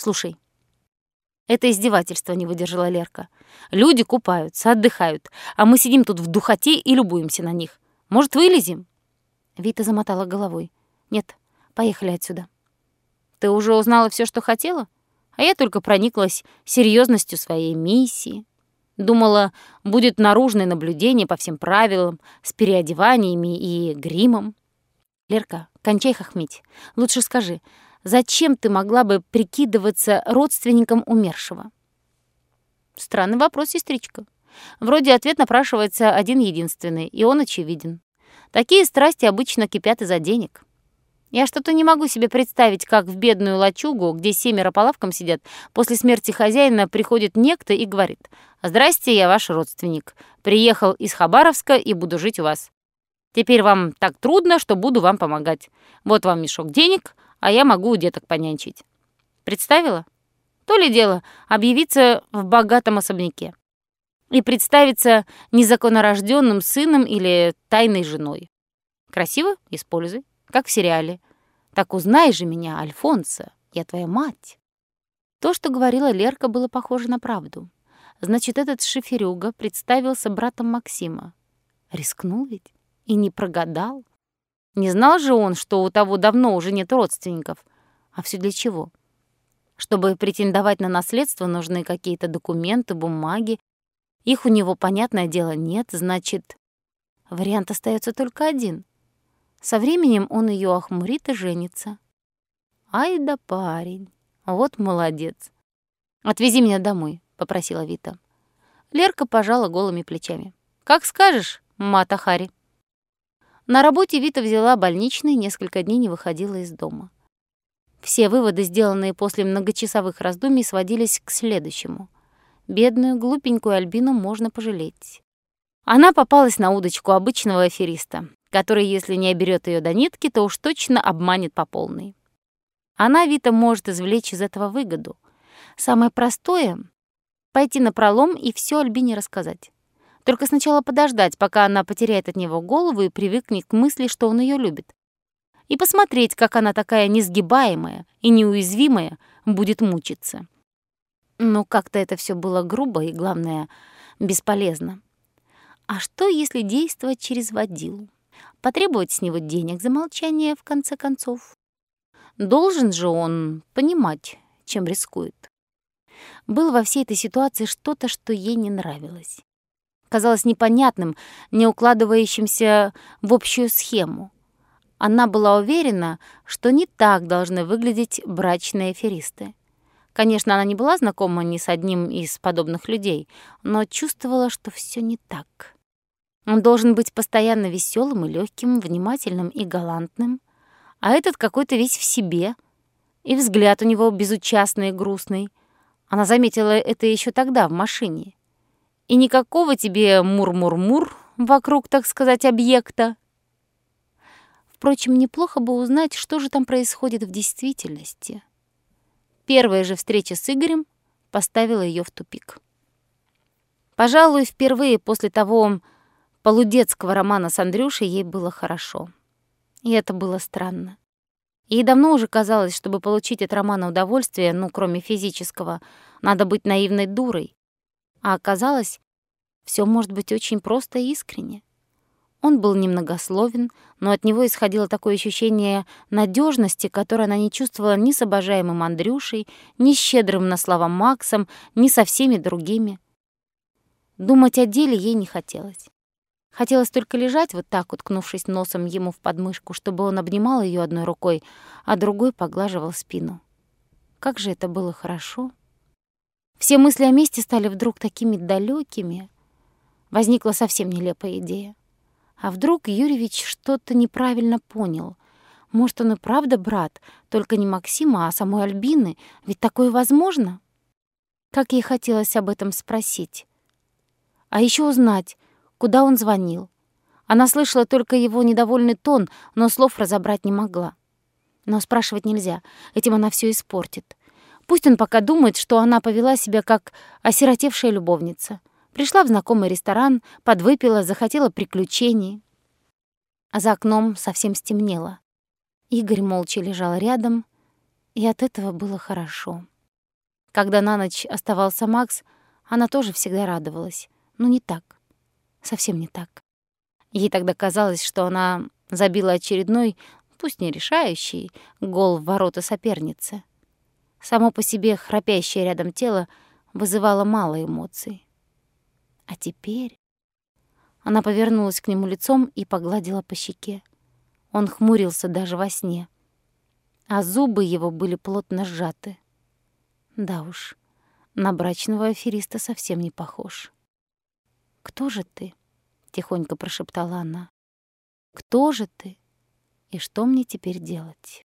Слушай, это издевательство не выдержала Лерка. Люди купаются, отдыхают, а мы сидим тут в духоте и любуемся на них. Может, вылезем? Вита замотала головой. Нет, поехали отсюда. Ты уже узнала все, что хотела? А я только прониклась серьезностью своей миссии. Думала, будет наружное наблюдение по всем правилам, с переодеваниями и гримом. Лерка, кончай хохмить. Лучше скажи, зачем ты могла бы прикидываться родственником умершего? Странный вопрос, сестричка. Вроде ответ напрашивается один-единственный, и он очевиден. Такие страсти обычно кипят из-за денег. Я что-то не могу себе представить, как в бедную лачугу, где семеро по лавкам сидят, после смерти хозяина приходит некто и говорит «Здрасте, я ваш родственник. Приехал из Хабаровска и буду жить у вас. Теперь вам так трудно, что буду вам помогать. Вот вам мешок денег, а я могу у деток понянчить». Представила? То ли дело объявиться в богатом особняке и представиться незаконнорожденным сыном или тайной женой. Красиво? Используй как в сериале. «Так узнай же меня, Альфонса, я твоя мать». То, что говорила Лерка, было похоже на правду. Значит, этот шиферюга представился братом Максима. Рискнул ведь? И не прогадал? Не знал же он, что у того давно уже нет родственников. А все для чего? Чтобы претендовать на наследство, нужны какие-то документы, бумаги. Их у него, понятное дело, нет, значит... Вариант остается только один. Со временем он ее охмурит и женится. Ай да парень, вот молодец. «Отвези меня домой», — попросила Вита. Лерка пожала голыми плечами. «Как скажешь, Мата Хари». На работе Вита взяла больничный, несколько дней не выходила из дома. Все выводы, сделанные после многочасовых раздумий, сводились к следующему. Бедную, глупенькую Альбину можно пожалеть. Она попалась на удочку обычного афериста который, если не оберет ее до нитки, то уж точно обманет по полной. Она, Вита, может извлечь из этого выгоду. Самое простое — пойти на пролом и все Альбине рассказать. Только сначала подождать, пока она потеряет от него голову и привыкнет к мысли, что он ее любит. И посмотреть, как она такая несгибаемая и неуязвимая будет мучиться. Но как-то это все было грубо и, главное, бесполезно. А что, если действовать через водилу? потребовать с него денег за молчание, в конце концов. Должен же он понимать, чем рискует. Было во всей этой ситуации что-то, что ей не нравилось. Казалось непонятным, не укладывающимся в общую схему. Она была уверена, что не так должны выглядеть брачные аферисты. Конечно, она не была знакома ни с одним из подобных людей, но чувствовала, что все не так. Он должен быть постоянно веселым и легким, внимательным и галантным. А этот какой-то весь в себе. И взгляд у него безучастный и грустный. Она заметила это еще тогда, в машине. И никакого тебе мур-мур-мур вокруг, так сказать, объекта. Впрочем, неплохо бы узнать, что же там происходит в действительности. Первая же встреча с Игорем поставила ее в тупик. Пожалуй, впервые после того полудетского романа с Андрюшей ей было хорошо. И это было странно. Ей давно уже казалось, чтобы получить от романа удовольствие, ну, кроме физического, надо быть наивной дурой. А оказалось, все может быть очень просто и искренне. Он был немногословен, но от него исходило такое ощущение надежности, которое она не чувствовала ни с обожаемым Андрюшей, ни с щедрым на слова Максом, ни со всеми другими. Думать о деле ей не хотелось. Хотелось только лежать вот так, уткнувшись носом ему в подмышку, чтобы он обнимал ее одной рукой, а другой поглаживал спину. Как же это было хорошо. Все мысли о месте стали вдруг такими далекими. Возникла совсем нелепая идея. А вдруг Юрьевич что-то неправильно понял? Может, он и правда брат, только не Максима, а самой Альбины? Ведь такое возможно? Как ей хотелось об этом спросить. А еще узнать, куда он звонил. Она слышала только его недовольный тон, но слов разобрать не могла. Но спрашивать нельзя, этим она все испортит. Пусть он пока думает, что она повела себя как осиротевшая любовница. Пришла в знакомый ресторан, подвыпила, захотела приключений. А за окном совсем стемнело. Игорь молча лежал рядом, и от этого было хорошо. Когда на ночь оставался Макс, она тоже всегда радовалась. Но не так. Совсем не так. Ей тогда казалось, что она забила очередной, пусть не решающий, гол в ворота соперницы. Само по себе храпящее рядом тело вызывало мало эмоций. А теперь... Она повернулась к нему лицом и погладила по щеке. Он хмурился даже во сне, а зубы его были плотно сжаты. Да уж, на брачного афериста совсем не похож. «Кто же ты?» — тихонько прошептала она. «Кто же ты? И что мне теперь делать?»